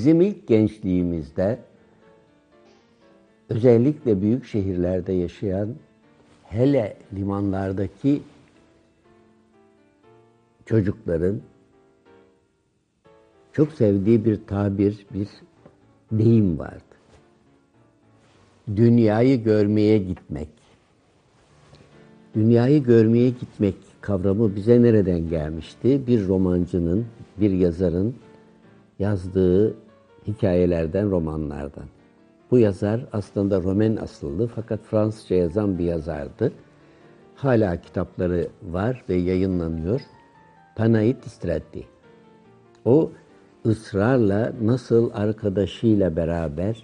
Bizim ilk gençliğimizde özellikle büyük şehirlerde yaşayan hele limanlardaki çocukların çok sevdiği bir tabir, bir deyim vardı. Dünyayı görmeye gitmek. Dünyayı görmeye gitmek kavramı bize nereden gelmişti? Bir romancının, bir yazarın yazdığı hikayelerden, romanlardan. Bu yazar aslında Romen asıllı fakat Fransızca yazan bir yazardı. Hala kitapları var ve yayınlanıyor. Panayit Istratti. O ısrarla nasıl arkadaşıyla beraber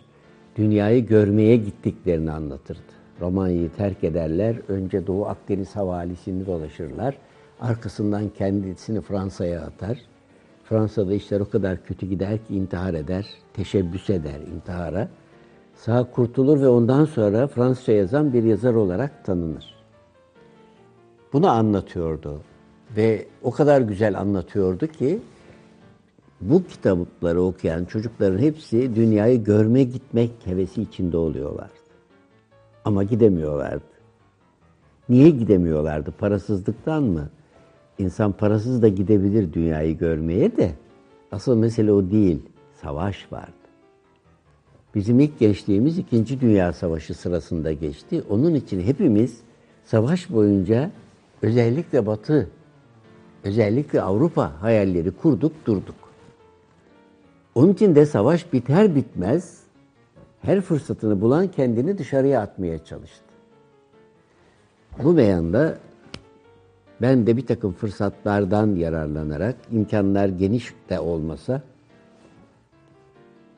dünyayı görmeye gittiklerini anlatırdı. Romanya'yı terk ederler, önce Doğu Akdeniz havalisini dolaşırlar. Arkasından kendisini Fransa'ya atar. Fransa'da işler o kadar kötü gider ki intihar eder, teşebbüs eder intihara. Sağ kurtulur ve ondan sonra Fransızca yazan bir yazar olarak tanınır. Bunu anlatıyordu ve o kadar güzel anlatıyordu ki bu kitapları okuyan çocukların hepsi dünyayı görme gitmek hevesi içinde oluyorlardı. Ama gidemiyorlardı. Niye gidemiyorlardı? Parasızlıktan mı? İnsan parasız da gidebilir dünyayı görmeye de. Asıl mesele o değil. Savaş vardı. Bizim ilk gençliğimiz İkinci Dünya Savaşı sırasında geçti. Onun için hepimiz savaş boyunca özellikle Batı, özellikle Avrupa hayalleri kurduk durduk. Onun için de savaş biter bitmez her fırsatını bulan kendini dışarıya atmaya çalıştı. Bu beyanda ben de bir takım fırsatlardan yararlanarak imkanlar geniş de olmasa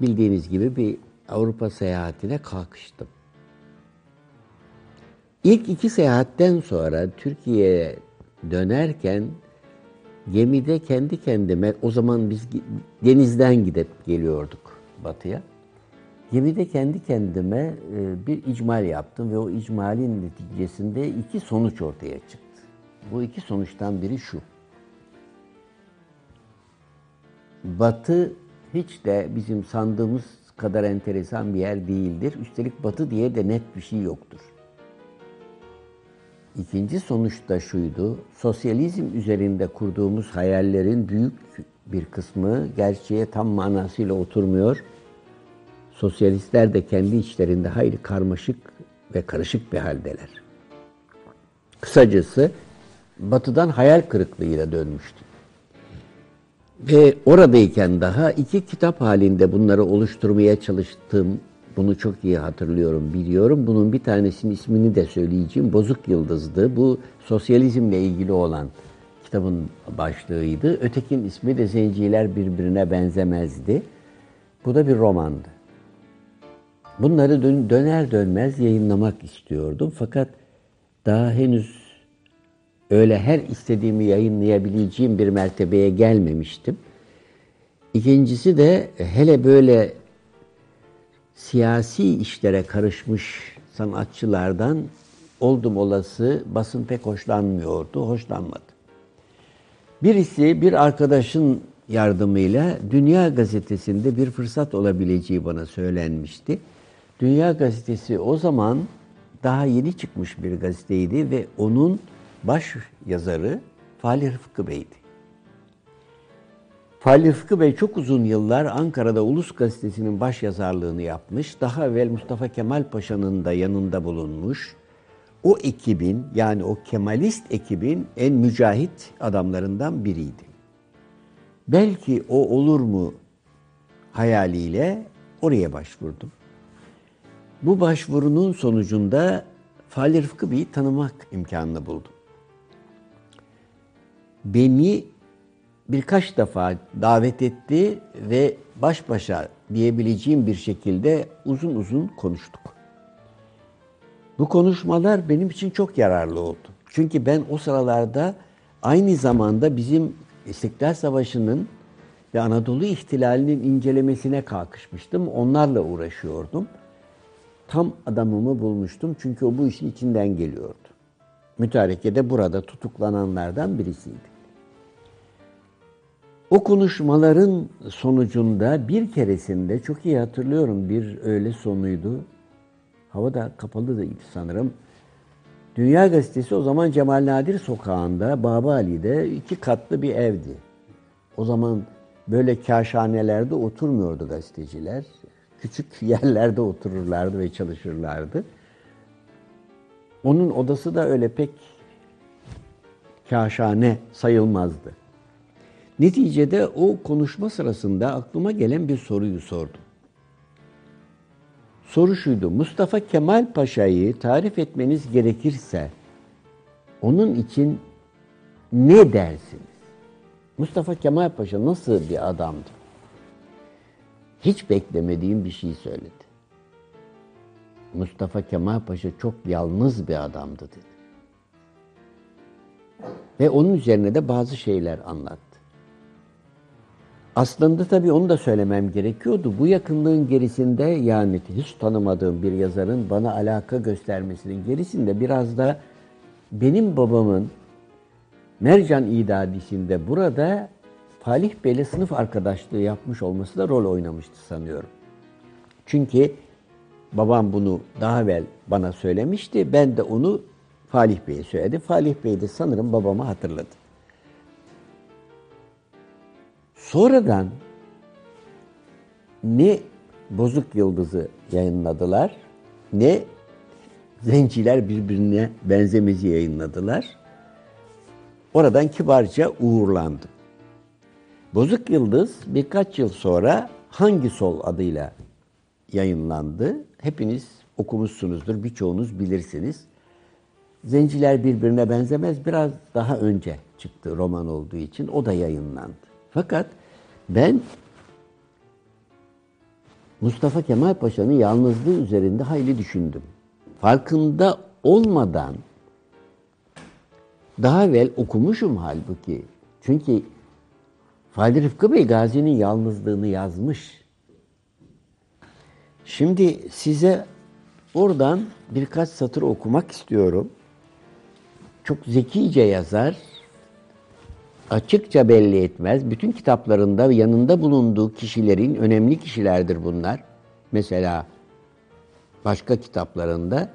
bildiğiniz gibi bir Avrupa seyahatine kalkıştım. İlk iki seyahatten sonra Türkiye'ye dönerken gemide kendi kendime, o zaman biz denizden gidip geliyorduk batıya. Gemide kendi kendime e, bir icmal yaptım ve o icmalin neticesinde iki sonuç ortaya çıktı. Bu iki sonuçtan biri şu. Batı hiç de bizim sandığımız kadar enteresan bir yer değildir. Üstelik Batı diye de net bir şey yoktur. İkinci sonuç da şuydu. Sosyalizm üzerinde kurduğumuz hayallerin büyük bir kısmı gerçeğe tam manasıyla oturmuyor. Sosyalistler de kendi içlerinde hayli karmaşık ve karışık bir haldeler. Kısacası batıdan hayal kırıklığıyla dönmüştü. Ve oradayken daha iki kitap halinde bunları oluşturmaya çalıştım. Bunu çok iyi hatırlıyorum, biliyorum. Bunun bir tanesinin ismini de söyleyeceğim. Bozuk Yıldız'dı. Bu sosyalizmle ilgili olan kitabın başlığıydı. Ötekin ismi de Zenciler Birbirine Benzemezdi. Bu da bir romandı. Bunları döner dönmez yayınlamak istiyordum. Fakat daha henüz öyle her istediğimi yayınlayabileceğim bir mertebeye gelmemiştim. İkincisi de hele böyle siyasi işlere karışmış sanatçılardan oldum olası basın pek hoşlanmıyordu, hoşlanmadı. Birisi bir arkadaşın yardımıyla Dünya Gazetesi'nde bir fırsat olabileceği bana söylenmişti. Dünya Gazetesi o zaman daha yeni çıkmış bir gazeteydi ve onun baş yazarı Fahri Rıfkı Bey'di. Fahri Rıfkı Bey çok uzun yıllar Ankara'da Ulus Gazetesi'nin baş yazarlığını yapmış. Daha evvel Mustafa Kemal Paşa'nın da yanında bulunmuş. O ekibin yani o Kemalist ekibin en mücahit adamlarından biriydi. Belki o olur mu hayaliyle oraya başvurdum. Bu başvurunun sonucunda Fahri Rıfkı Bey'i tanımak imkanını buldum beni birkaç defa davet etti ve baş başa diyebileceğim bir şekilde uzun uzun konuştuk. Bu konuşmalar benim için çok yararlı oldu. Çünkü ben o sıralarda aynı zamanda bizim İstiklal Savaşı'nın ve Anadolu İhtilali'nin incelemesine kalkışmıştım. Onlarla uğraşıyordum. Tam adamımı bulmuştum çünkü o bu işin içinden geliyordu. Mütareke burada tutuklananlardan birisiydi. O konuşmaların sonucunda bir keresinde çok iyi hatırlıyorum bir öğle sonuydu. Hava da kapalıydı sanırım. Dünya Gazetesi o zaman Cemal Nadir Sokağı'nda Baba Ali'de iki katlı bir evdi. O zaman böyle kaşhanelerde oturmuyordu gazeteciler. Küçük yerlerde otururlardı ve çalışırlardı. Onun odası da öyle pek kaşhane sayılmazdı. Neticede o konuşma sırasında aklıma gelen bir soruyu sordum. Soru şuydu, Mustafa Kemal Paşa'yı tarif etmeniz gerekirse onun için ne dersiniz? Mustafa Kemal Paşa nasıl bir adamdı? Hiç beklemediğim bir şey söyledi. Mustafa Kemal Paşa çok yalnız bir adamdı dedi. Ve onun üzerine de bazı şeyler anlattı. Aslında tabii onu da söylemem gerekiyordu. Bu yakınlığın gerisinde yani hiç tanımadığım bir yazarın bana alaka göstermesinin gerisinde biraz da benim babamın Mercan İdadisi'nde burada Falih Bey'le sınıf arkadaşlığı yapmış olması da rol oynamıştı sanıyorum. Çünkü babam bunu daha evvel bana söylemişti. Ben de onu Falih Bey'e söyledim. Falih Bey de sanırım babamı hatırladı. Sonradan ne Bozuk Yıldız'ı yayınladılar ne Zenciler birbirine benzemezi yayınladılar. Oradan kibarca uğurlandı. Bozuk Yıldız birkaç yıl sonra Hangi Sol adıyla yayınlandı. Hepiniz okumuşsunuzdur, birçoğunuz bilirsiniz. Zenciler birbirine benzemez biraz daha önce çıktı roman olduğu için o da yayınlandı. Fakat ben Mustafa Kemal Paşa'nın yalnızlığı üzerinde hayli düşündüm. Farkında olmadan daha evvel okumuşum halbuki. Çünkü Fahri Rıfkı Bey Gazi'nin yalnızlığını yazmış. Şimdi size oradan birkaç satır okumak istiyorum. Çok zekice yazar, açıkça belli etmez. Bütün kitaplarında yanında bulunduğu kişilerin önemli kişilerdir bunlar. Mesela başka kitaplarında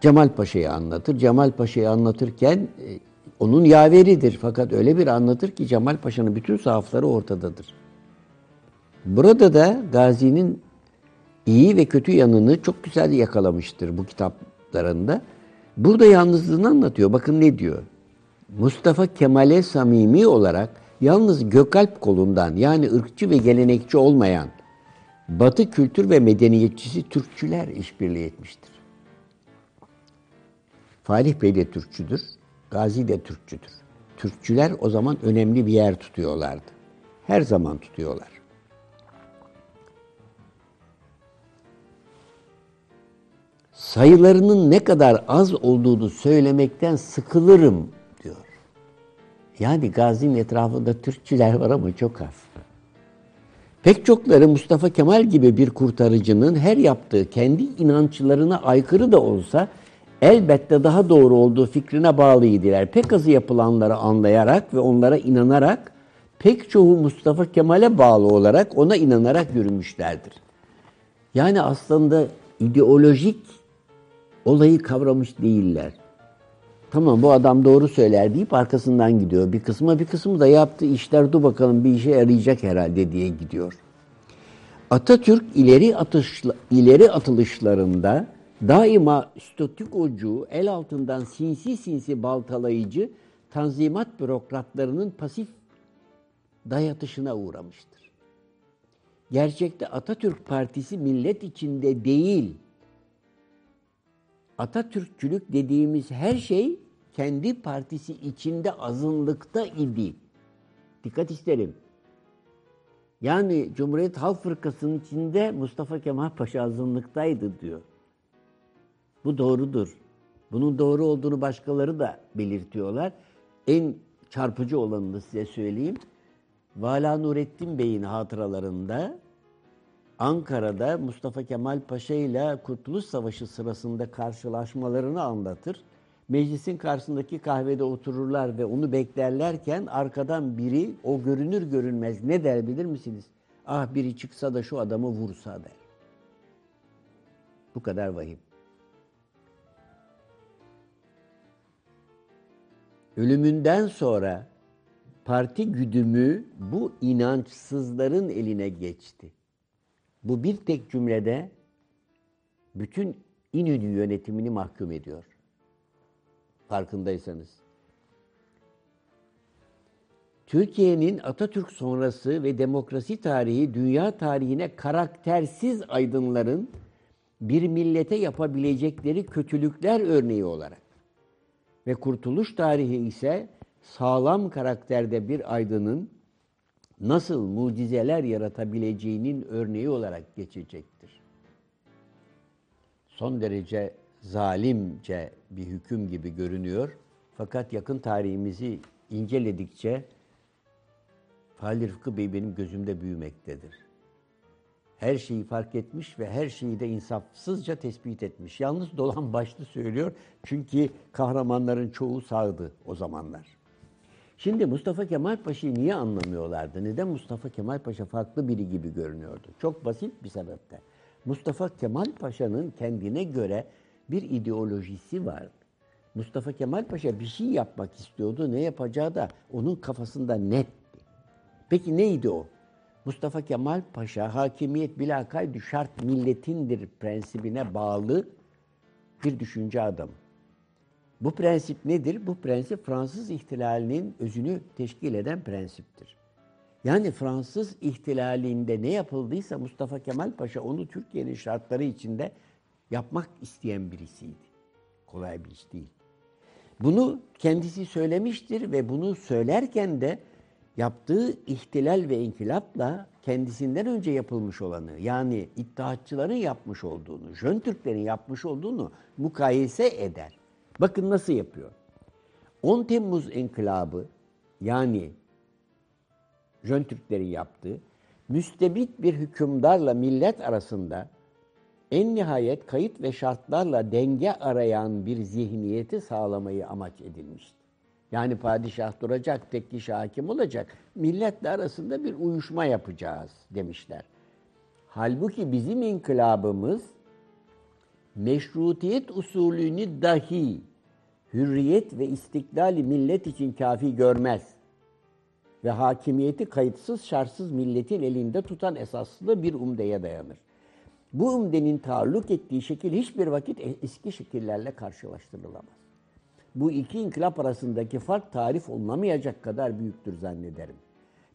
Cemal Paşa'yı anlatır. Cemal Paşa'yı anlatırken e, onun yaveridir. Fakat öyle bir anlatır ki Cemal Paşa'nın bütün sahafları ortadadır. Burada da Gazi'nin iyi ve kötü yanını çok güzel yakalamıştır bu kitaplarında. Burada yalnızlığını anlatıyor. Bakın ne diyor. Mustafa Kemal'e samimi olarak yalnız Gökalp kolundan yani ırkçı ve gelenekçi olmayan Batı kültür ve medeniyetçisi Türkçüler işbirliği etmiştir. Falih Bey de Türkçüdür, Gazi de Türkçüdür. Türkçüler o zaman önemli bir yer tutuyorlardı. Her zaman tutuyorlar. Sayılarının ne kadar az olduğunu söylemekten sıkılırım yani Gazi'nin etrafında Türkçüler var ama çok az. Pek çokları Mustafa Kemal gibi bir kurtarıcının her yaptığı kendi inançlarına aykırı da olsa elbette daha doğru olduğu fikrine bağlıydılar. Pek azı yapılanları anlayarak ve onlara inanarak pek çoğu Mustafa Kemal'e bağlı olarak ona inanarak yürümüşlerdir. Yani aslında ideolojik olayı kavramış değiller tamam bu adam doğru söyler deyip arkasından gidiyor. Bir kısmı bir kısmı da yaptığı işler dur bakalım bir işe yarayacak herhalde diye gidiyor. Atatürk ileri atışla, ileri atılışlarında daima statükocu, el altından sinsi sinsi baltalayıcı tanzimat bürokratlarının pasif dayatışına uğramıştır. Gerçekte Atatürk Partisi millet içinde değil, Atatürkçülük dediğimiz her şey kendi partisi içinde azınlıkta idi. Dikkat isterim. Yani Cumhuriyet Halk Fırkası'nın içinde Mustafa Kemal Paşa azınlıktaydı diyor. Bu doğrudur. Bunun doğru olduğunu başkaları da belirtiyorlar. En çarpıcı olanını size söyleyeyim. Vala Nurettin Bey'in hatıralarında Ankara'da Mustafa Kemal Paşa ile Kurtuluş Savaşı sırasında karşılaşmalarını anlatır. Meclisin karşısındaki kahvede otururlar ve onu beklerlerken arkadan biri o görünür görünmez ne der bilir misiniz? Ah biri çıksa da şu adamı vursa der. Bu kadar vahim. Ölümünden sonra parti güdümü bu inançsızların eline geçti. Bu bir tek cümlede bütün İnönü yönetimini mahkum ediyor. Farkındaysanız. Türkiye'nin Atatürk sonrası ve demokrasi tarihi dünya tarihine karaktersiz aydınların bir millete yapabilecekleri kötülükler örneği olarak ve kurtuluş tarihi ise sağlam karakterde bir aydının nasıl mucizeler yaratabileceğinin örneği olarak geçecektir. Son derece zalimce bir hüküm gibi görünüyor. Fakat yakın tarihimizi inceledikçe Halil Rıfkı Bey benim gözümde büyümektedir. Her şeyi fark etmiş ve her şeyi de insafsızca tespit etmiş. Yalnız dolan başlı söylüyor çünkü kahramanların çoğu sağdı o zamanlar. Şimdi Mustafa Kemal Paşa'yı niye anlamıyorlardı? Neden Mustafa Kemal Paşa farklı biri gibi görünüyordu? Çok basit bir sebepte. Mustafa Kemal Paşa'nın kendine göre bir ideolojisi vardı. Mustafa Kemal Paşa bir şey yapmak istiyordu. Ne yapacağı da onun kafasında netti. Peki neydi o? Mustafa Kemal Paşa hakimiyet bilakaydı şart milletindir prensibine bağlı bir düşünce adamı. Bu prensip nedir? Bu prensip Fransız ihtilalinin özünü teşkil eden prensiptir. Yani Fransız ihtilalinde ne yapıldıysa Mustafa Kemal Paşa onu Türkiye'nin şartları içinde yapmak isteyen birisiydi. Kolay bir iş değil. Bunu kendisi söylemiştir ve bunu söylerken de yaptığı ihtilal ve inkılapla kendisinden önce yapılmış olanı yani iddiatçıların yapmış olduğunu, Jön Türklerin yapmış olduğunu mukayese eder. Bakın nasıl yapıyor. 10 Temmuz inkılabı yani Jön Türklerin yaptığı müstebit bir hükümdarla millet arasında en nihayet kayıt ve şartlarla denge arayan bir zihniyeti sağlamayı amaç edilmişti. Yani padişah duracak, tek kişi hakim olacak, milletle arasında bir uyuşma yapacağız demişler. Halbuki bizim inkılabımız meşrutiyet usulünü dahi hürriyet ve istiklali millet için kafi görmez ve hakimiyeti kayıtsız şartsız milletin elinde tutan esaslı bir umdeye dayanır. Bu umdenin taalluk ettiği şekil hiçbir vakit eski şekillerle karşılaştırılamaz. Bu iki inkılap arasındaki fark tarif olunamayacak kadar büyüktür zannederim.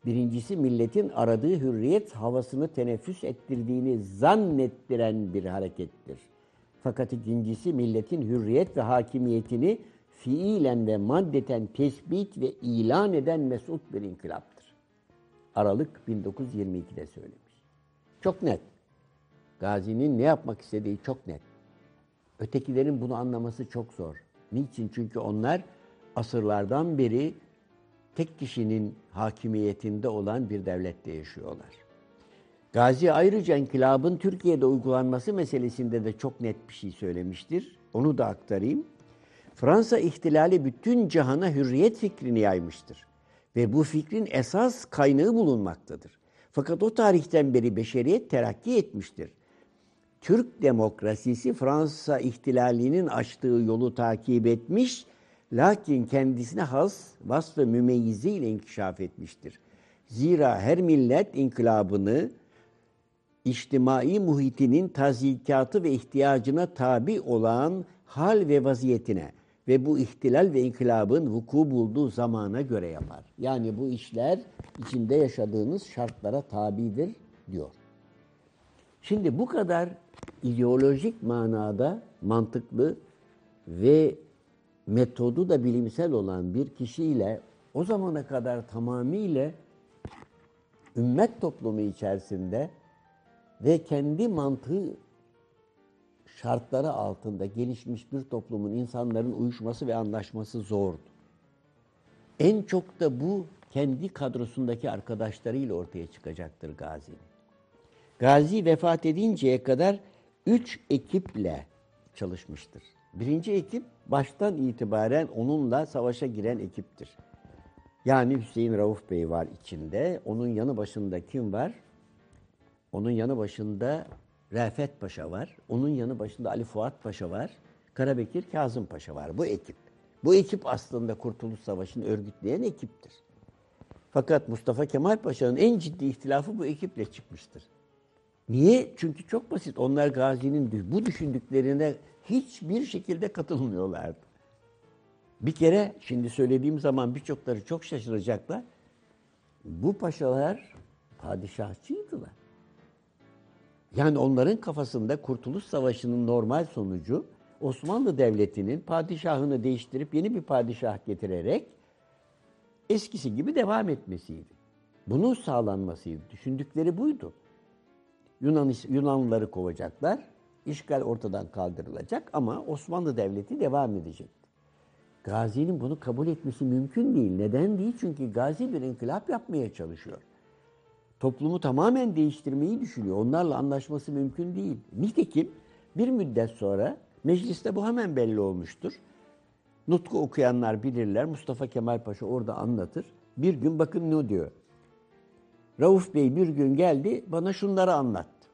Birincisi milletin aradığı hürriyet havasını teneffüs ettirdiğini zannettiren bir harekettir. Fakat ikincisi milletin hürriyet ve hakimiyetini fiilen ve maddeten tespit ve ilan eden mesut bir inkılaptır. Aralık 1922'de söylemiş. Çok net. Gazi'nin ne yapmak istediği çok net. Ötekilerin bunu anlaması çok zor. Niçin? Çünkü onlar asırlardan beri tek kişinin hakimiyetinde olan bir devlette yaşıyorlar. Gazi ayrıca inkılabın Türkiye'de uygulanması meselesinde de çok net bir şey söylemiştir. Onu da aktarayım. Fransa ihtilali bütün cihana hürriyet fikrini yaymıştır. Ve bu fikrin esas kaynağı bulunmaktadır. Fakat o tarihten beri beşeriyet terakki etmiştir. Türk demokrasisi Fransa ihtilalinin açtığı yolu takip etmiş, lakin kendisine has vasfı mümeyyizi ile inkişaf etmiştir. Zira her millet inkılabını içtimai muhitinin tazikatı ve ihtiyacına tabi olan hal ve vaziyetine ve bu ihtilal ve inkılabın vuku bulduğu zamana göre yapar. Yani bu işler içinde yaşadığınız şartlara tabidir diyor. Şimdi bu kadar ideolojik manada mantıklı ve metodu da bilimsel olan bir kişiyle o zamana kadar tamamıyla ümmet toplumu içerisinde ve kendi mantığı şartları altında gelişmiş bir toplumun insanların uyuşması ve anlaşması zordu. En çok da bu kendi kadrosundaki arkadaşlarıyla ortaya çıkacaktır Gazi'nin. Gazi vefat edinceye kadar üç ekiple çalışmıştır. Birinci ekip baştan itibaren onunla savaşa giren ekiptir. Yani Hüseyin Rauf Bey var içinde. Onun yanı başında kim var? Onun yanı başında Refet Paşa var. Onun yanı başında Ali Fuat Paşa var. Karabekir Kazım Paşa var. Bu ekip. Bu ekip aslında Kurtuluş Savaşı'nı örgütleyen ekiptir. Fakat Mustafa Kemal Paşa'nın en ciddi ihtilafı bu ekiple çıkmıştır. Niye? Çünkü çok basit. Onlar Gazi'nin bu düşündüklerine hiçbir şekilde katılmıyorlardı. Bir kere şimdi söylediğim zaman birçokları çok şaşıracaklar. Bu paşalar padişahçıydılar. Yani onların kafasında Kurtuluş Savaşı'nın normal sonucu Osmanlı Devleti'nin padişahını değiştirip yeni bir padişah getirerek eskisi gibi devam etmesiydi. Bunun sağlanmasıydı. Düşündükleri buydu. Yunan, Yunanlıları kovacaklar, işgal ortadan kaldırılacak ama Osmanlı Devleti devam edecekti. Gazi'nin bunu kabul etmesi mümkün değil. Neden değil? Çünkü Gazi bir inkılap yapmaya çalışıyor. Toplumu tamamen değiştirmeyi düşünüyor. Onlarla anlaşması mümkün değil. Nitekim bir müddet sonra mecliste bu hemen belli olmuştur. Nutku okuyanlar bilirler. Mustafa Kemal Paşa orada anlatır. Bir gün bakın ne diyor. Rauf Bey bir gün geldi bana şunları anlattı.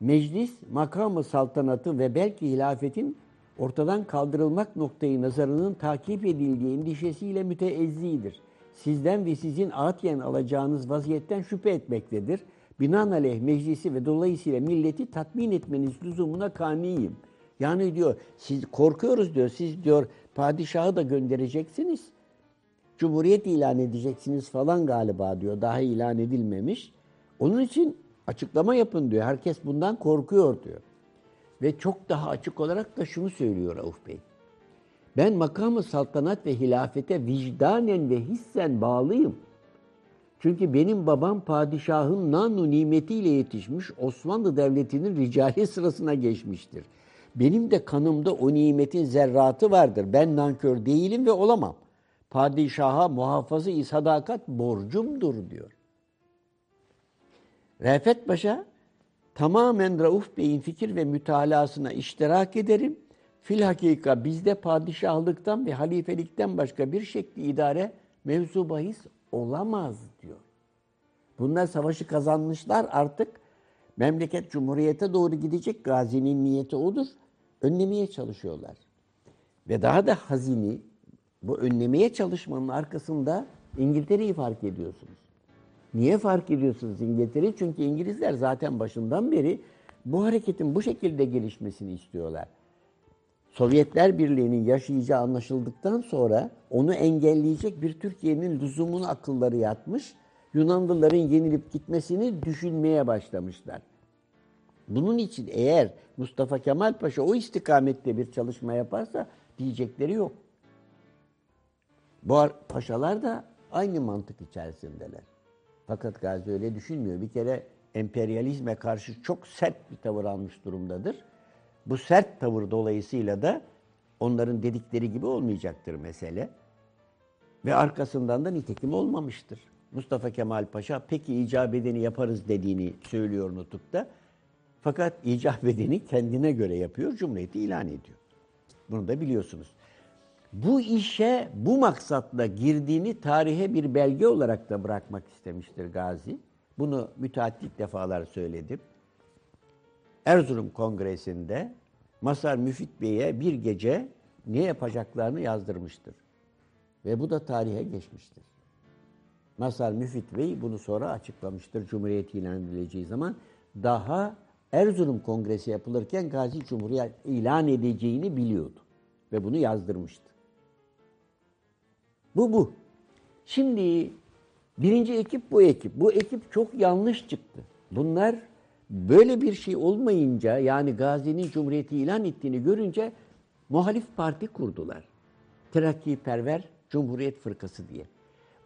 Meclis makamı saltanatı ve belki hilafetin ortadan kaldırılmak noktayı nazarının takip edildiği endişesiyle müteezzidir. Sizden ve sizin atiyen alacağınız vaziyetten şüphe etmektedir. Binaenaleyh meclisi ve dolayısıyla milleti tatmin etmeniz lüzumuna kaniyim. Yani diyor siz korkuyoruz diyor. Siz diyor padişahı da göndereceksiniz. Cumhuriyet ilan edeceksiniz falan galiba diyor. Daha ilan edilmemiş. Onun için açıklama yapın diyor. Herkes bundan korkuyor diyor. Ve çok daha açık olarak da şunu söylüyor Rauf Bey. Ben makamı saltanat ve hilafete vicdanen ve hissen bağlıyım. Çünkü benim babam padişahın nanu nimetiyle yetişmiş Osmanlı Devleti'nin ricali sırasına geçmiştir. Benim de kanımda o nimetin zerratı vardır. Ben nankör değilim ve olamam. Padişaha muhafazı-i sadakat borcumdur diyor. Refet Paşa tamamen Rauf Bey'in fikir ve mütalasına iştirak ederim. Fil hakika bizde padişahlıktan ve halifelikten başka bir şekli idare mevzu bahis olamaz diyor. Bunlar savaşı kazanmışlar artık memleket cumhuriyete doğru gidecek. Gazi'nin niyeti odur. Önlemeye çalışıyorlar. Ve daha da hazini bu önlemeye çalışmanın arkasında İngiltere'yi fark ediyorsunuz. Niye fark ediyorsunuz İngiltere'yi? Çünkü İngilizler zaten başından beri bu hareketin bu şekilde gelişmesini istiyorlar. Sovyetler Birliği'nin yaşayacağı anlaşıldıktan sonra onu engelleyecek bir Türkiye'nin lüzumunu akılları yatmış, Yunanlıların yenilip gitmesini düşünmeye başlamışlar. Bunun için eğer Mustafa Kemal Paşa o istikamette bir çalışma yaparsa diyecekleri yok. Bu paşalar da aynı mantık içerisindeler. Fakat Gazi öyle düşünmüyor. Bir kere emperyalizme karşı çok sert bir tavır almış durumdadır. Bu sert tavır dolayısıyla da onların dedikleri gibi olmayacaktır mesele. Ve arkasından da nitekim olmamıştır. Mustafa Kemal Paşa peki icap edeni yaparız dediğini söylüyor nutukta. Fakat icap edeni kendine göre yapıyor, Cumhuriyeti ilan ediyor. Bunu da biliyorsunuz. Bu işe bu maksatla girdiğini tarihe bir belge olarak da bırakmak istemiştir Gazi. Bunu müteaddit defalar söyledim. Erzurum Kongresi'nde Masar Müfit Bey'e bir gece ne yapacaklarını yazdırmıştır. Ve bu da tarihe geçmiştir. Masar Müfit Bey bunu sonra açıklamıştır Cumhuriyet ilan edileceği zaman. Daha Erzurum Kongresi yapılırken Gazi Cumhuriyet ilan edeceğini biliyordu. Ve bunu yazdırmıştı. Bu bu. Şimdi birinci ekip bu ekip. Bu ekip çok yanlış çıktı. Bunlar böyle bir şey olmayınca yani Gazi'nin Cumhuriyeti ilan ettiğini görünce muhalif parti kurdular. Terakki Perver Cumhuriyet Fırkası diye.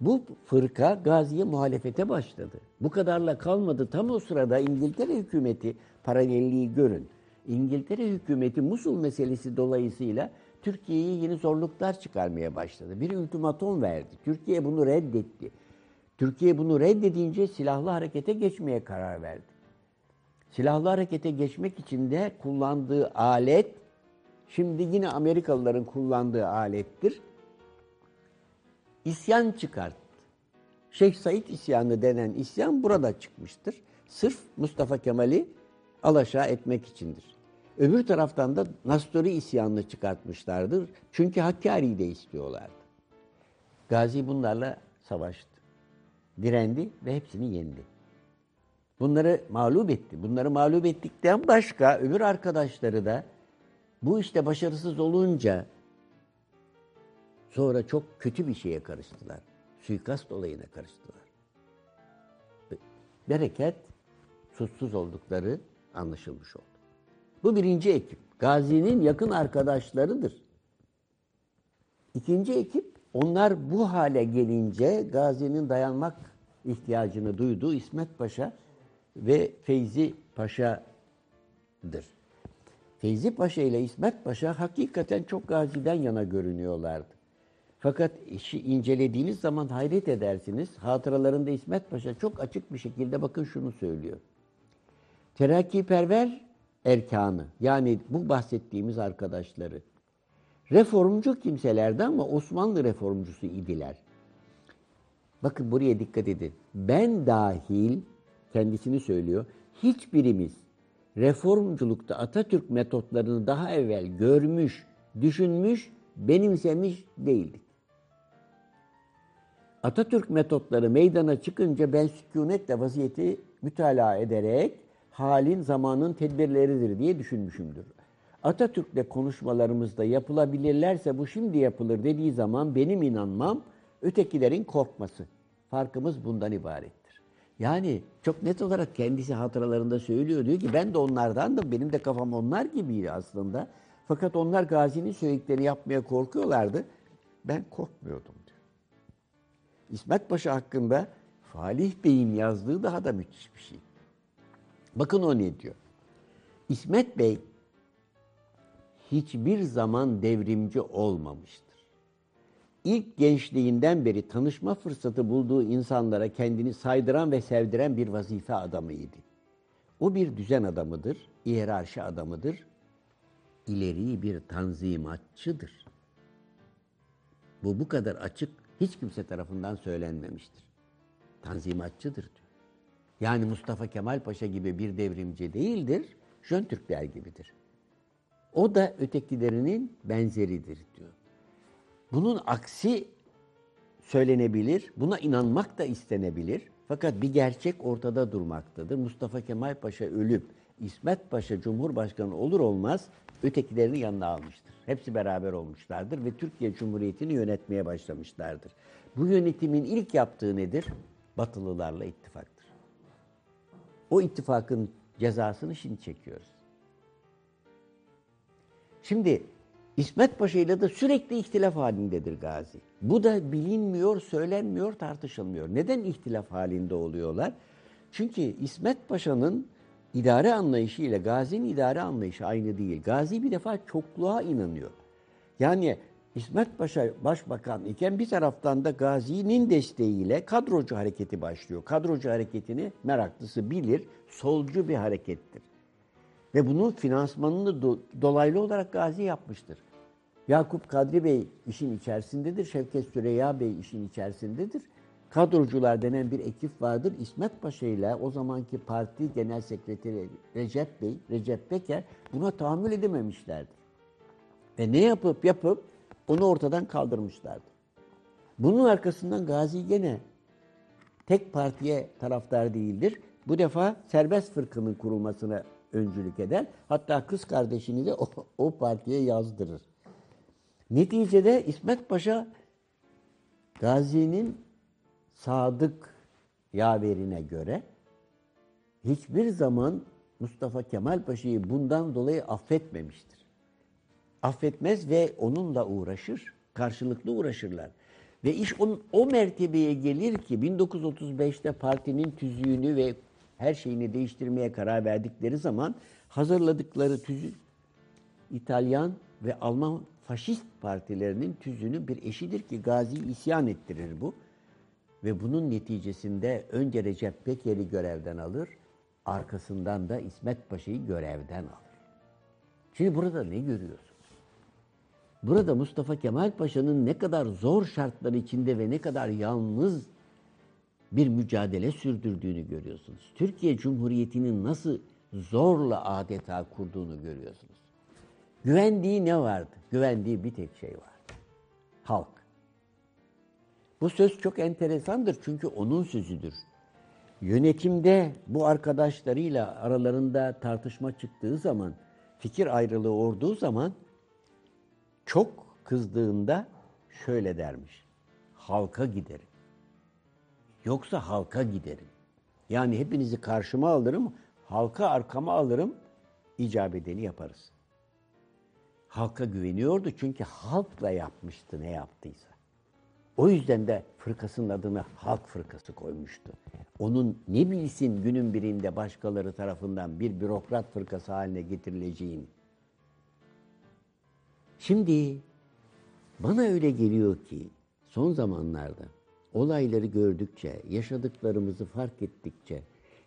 Bu fırka Gazi'ye muhalefete başladı. Bu kadarla kalmadı. Tam o sırada İngiltere hükümeti paralelliği görün. İngiltere hükümeti Musul meselesi dolayısıyla Türkiye'ye yeni zorluklar çıkarmaya başladı. Bir ultimatom verdi. Türkiye bunu reddetti. Türkiye bunu reddedince silahlı harekete geçmeye karar verdi. Silahlı harekete geçmek için de kullandığı alet Şimdi yine Amerikalıların kullandığı alettir. İsyan çıkarttı. Şeyh Said isyanı denen isyan burada çıkmıştır. Sırf Mustafa Kemal'i alaşağı etmek içindir. Öbür taraftan da Nastori isyanını çıkartmışlardır. Çünkü Hakkari'yi de istiyorlardı. Gazi bunlarla savaştı. Direndi ve hepsini yendi. Bunları mağlup etti. Bunları mağlup ettikten başka öbür arkadaşları da bu işte başarısız olunca sonra çok kötü bir şeye karıştılar. Suikast olayına karıştılar. Bereket suçsuz oldukları anlaşılmış oldu. Bu birinci ekip. Gazi'nin yakın arkadaşlarıdır. İkinci ekip, onlar bu hale gelince Gazi'nin dayanmak ihtiyacını duyduğu İsmet Paşa ve Feyzi Paşa'dır. Feyzi Paşa ile İsmet Paşa hakikaten çok Gazi'den yana görünüyorlardı. Fakat işi incelediğiniz zaman hayret edersiniz. Hatıralarında İsmet Paşa çok açık bir şekilde bakın şunu söylüyor. Terakkiperver erkanı yani bu bahsettiğimiz arkadaşları reformcu kimselerdi ama Osmanlı reformcusu idiler. Bakın buraya dikkat edin. Ben dahil kendisini söylüyor. Hiçbirimiz reformculukta Atatürk metotlarını daha evvel görmüş, düşünmüş, benimsemiş değildik. Atatürk metotları meydana çıkınca ben sükunetle vaziyeti mütalaa ederek halin zamanın tedbirleridir diye düşünmüşümdür. Atatürk'le konuşmalarımızda yapılabilirlerse bu şimdi yapılır dediği zaman benim inanmam ötekilerin korkması. Farkımız bundan ibarettir. Yani çok net olarak kendisi hatıralarında söylüyor. Diyor ki ben de onlardandım. Benim de kafam onlar gibiydi aslında. Fakat onlar Gazi'nin söylediklerini yapmaya korkuyorlardı. Ben korkmuyordum diyor. İsmet Paşa hakkında Falih Bey'in yazdığı daha da müthiş bir şey. Bakın o ne diyor. İsmet Bey hiçbir zaman devrimci olmamıştır. İlk gençliğinden beri tanışma fırsatı bulduğu insanlara kendini saydıran ve sevdiren bir vazife adamıydı. O bir düzen adamıdır, hiyerarşi adamıdır, ileri bir tanzimatçıdır. Bu bu kadar açık hiç kimse tarafından söylenmemiştir. Tanzimatçıdır diyor. Yani Mustafa Kemal Paşa gibi bir devrimci değildir, Jön Türkler gibidir. O da ötekilerinin benzeridir diyor. Bunun aksi söylenebilir, buna inanmak da istenebilir. Fakat bir gerçek ortada durmaktadır. Mustafa Kemal Paşa ölüp İsmet Paşa Cumhurbaşkanı olur olmaz ötekilerini yanına almıştır. Hepsi beraber olmuşlardır ve Türkiye Cumhuriyeti'ni yönetmeye başlamışlardır. Bu yönetimin ilk yaptığı nedir? Batılılarla ittifaktır. O ittifakın cezasını şimdi çekiyoruz. Şimdi İsmet Paşa ile de sürekli ihtilaf halindedir Gazi. Bu da bilinmiyor, söylenmiyor, tartışılmıyor. Neden ihtilaf halinde oluyorlar? Çünkü İsmet Paşa'nın idare anlayışı ile Gazi'nin idare anlayışı aynı değil. Gazi bir defa çokluğa inanıyor. Yani İsmet Paşa başbakan iken bir taraftan da Gazi'nin desteğiyle kadrocu hareketi başlıyor. Kadrocu hareketini meraklısı bilir, solcu bir harekettir. Ve bunun finansmanını do, dolaylı olarak Gazi yapmıştır. Yakup Kadri Bey işin içerisindedir, Şevket Süreyya Bey işin içerisindedir. Kadrocular denen bir ekip vardır. İsmet Paşa ile o zamanki parti genel sekreteri Recep Bey, Recep Peker buna tahammül edememişlerdir. Ve ne yapıp yapıp onu ortadan kaldırmışlardı. Bunun arkasından Gazi gene tek partiye taraftar değildir. Bu defa serbest fırkının kurulmasına öncülük eder. Hatta kız kardeşini de o, o partiye yazdırır. Neticede İsmet Paşa Gazi'nin sadık yaverine göre hiçbir zaman Mustafa Kemal Paşa'yı bundan dolayı affetmemiştir. Affetmez ve onunla uğraşır, karşılıklı uğraşırlar. Ve iş onun, o mertebeye gelir ki 1935'te partinin tüzüğünü ve her şeyini değiştirmeye karar verdikleri zaman hazırladıkları tüzük İtalyan ve Alman faşist partilerinin tüzüğünün bir eşidir ki Gazi isyan ettirir bu. Ve bunun neticesinde önce Recep Peker'i görevden alır, arkasından da İsmet Paşa'yı görevden alır. Şimdi burada ne görüyorsunuz? Burada Mustafa Kemal Paşa'nın ne kadar zor şartlar içinde ve ne kadar yalnız bir mücadele sürdürdüğünü görüyorsunuz. Türkiye Cumhuriyeti'nin nasıl zorla adeta kurduğunu görüyorsunuz. Güvendiği ne vardı? Güvendiği bir tek şey vardı. Halk. Bu söz çok enteresandır çünkü onun sözüdür. Yönetimde bu arkadaşlarıyla aralarında tartışma çıktığı zaman, fikir ayrılığı olduğu zaman çok kızdığında şöyle dermiş. Halka giderim. Yoksa halka giderim. Yani hepinizi karşıma alırım, halka arkama alırım, icap edeni yaparız. Halka güveniyordu çünkü halkla yapmıştı ne yaptıysa. O yüzden de fırkasının adını Halk Fırkası koymuştu. Onun ne bilsin günün birinde başkaları tarafından bir bürokrat fırkası haline getirileceğini. Şimdi bana öyle geliyor ki son zamanlarda olayları gördükçe, yaşadıklarımızı fark ettikçe,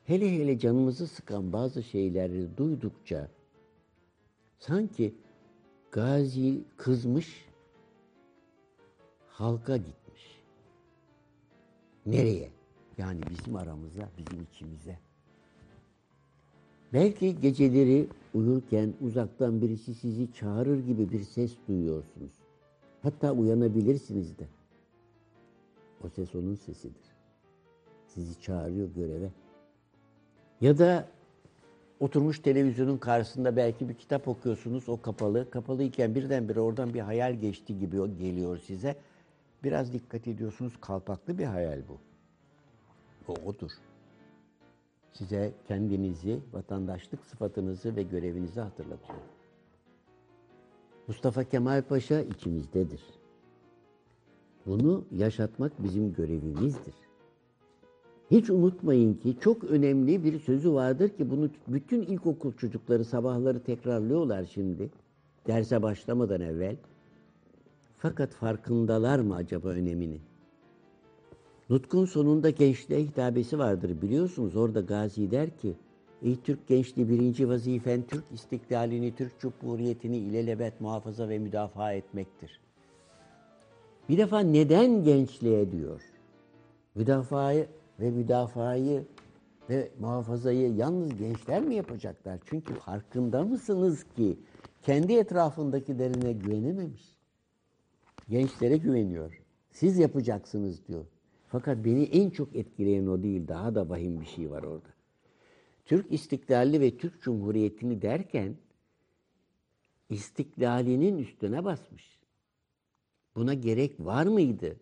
hele hele canımızı sıkan bazı şeyleri duydukça sanki Gazi kızmış, halka gitmiş. Nereye? Yani bizim aramıza, bizim içimize. Belki geceleri uyurken uzaktan birisi sizi çağırır gibi bir ses duyuyorsunuz. Hatta uyanabilirsiniz de. O ses onun sesidir. Sizi çağırıyor göreve. Ya da oturmuş televizyonun karşısında belki bir kitap okuyorsunuz, o kapalı. Kapalıyken birdenbire oradan bir hayal geçti gibi geliyor size. Biraz dikkat ediyorsunuz, kalpaklı bir hayal bu. O odur. Size kendinizi, vatandaşlık sıfatınızı ve görevinizi hatırlatıyor. Mustafa Kemal Paşa içimizdedir. Bunu yaşatmak bizim görevimizdir. Hiç unutmayın ki çok önemli bir sözü vardır ki bunu bütün ilkokul çocukları sabahları tekrarlıyorlar şimdi. Derse başlamadan evvel. Fakat farkındalar mı acaba önemini? Nutkun sonunda gençliğe hitabesi vardır biliyorsunuz. Orada Gazi der ki, Ey Türk gençliği birinci vazifen Türk istiklalini, Türk Cumhuriyetini ilelebet muhafaza ve müdafaa etmektir. Bir defa neden gençliğe diyor? Müdafayı ve müdafayı ve muhafazayı yalnız gençler mi yapacaklar? Çünkü farkında mısınız ki kendi etrafındakilerine güvenememiş. Gençlere güveniyor. Siz yapacaksınız diyor. Fakat beni en çok etkileyen o değil. Daha da vahim bir şey var orada. Türk istiklali ve Türk Cumhuriyeti'ni derken istiklalinin üstüne basmış. Buna gerek var mıydı?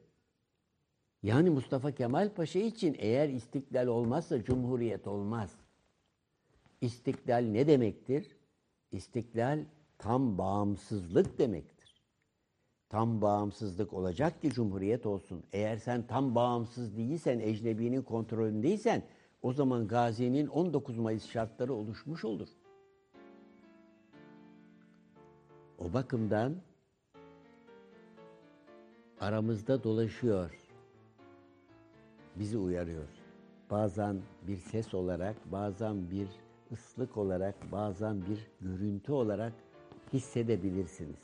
Yani Mustafa Kemal Paşa için eğer istiklal olmazsa cumhuriyet olmaz. İstiklal ne demektir? İstiklal tam bağımsızlık demektir. Tam bağımsızlık olacak ki cumhuriyet olsun. Eğer sen tam bağımsız değilsen, ecnebinin kontrolündeysen o zaman Gazi'nin 19 Mayıs şartları oluşmuş olur. O bakımdan aramızda dolaşıyor. Bizi uyarıyor. Bazen bir ses olarak, bazen bir ıslık olarak, bazen bir görüntü olarak hissedebilirsiniz.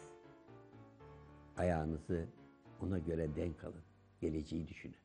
Ayağınızı ona göre denk alın. Geleceği düşünün.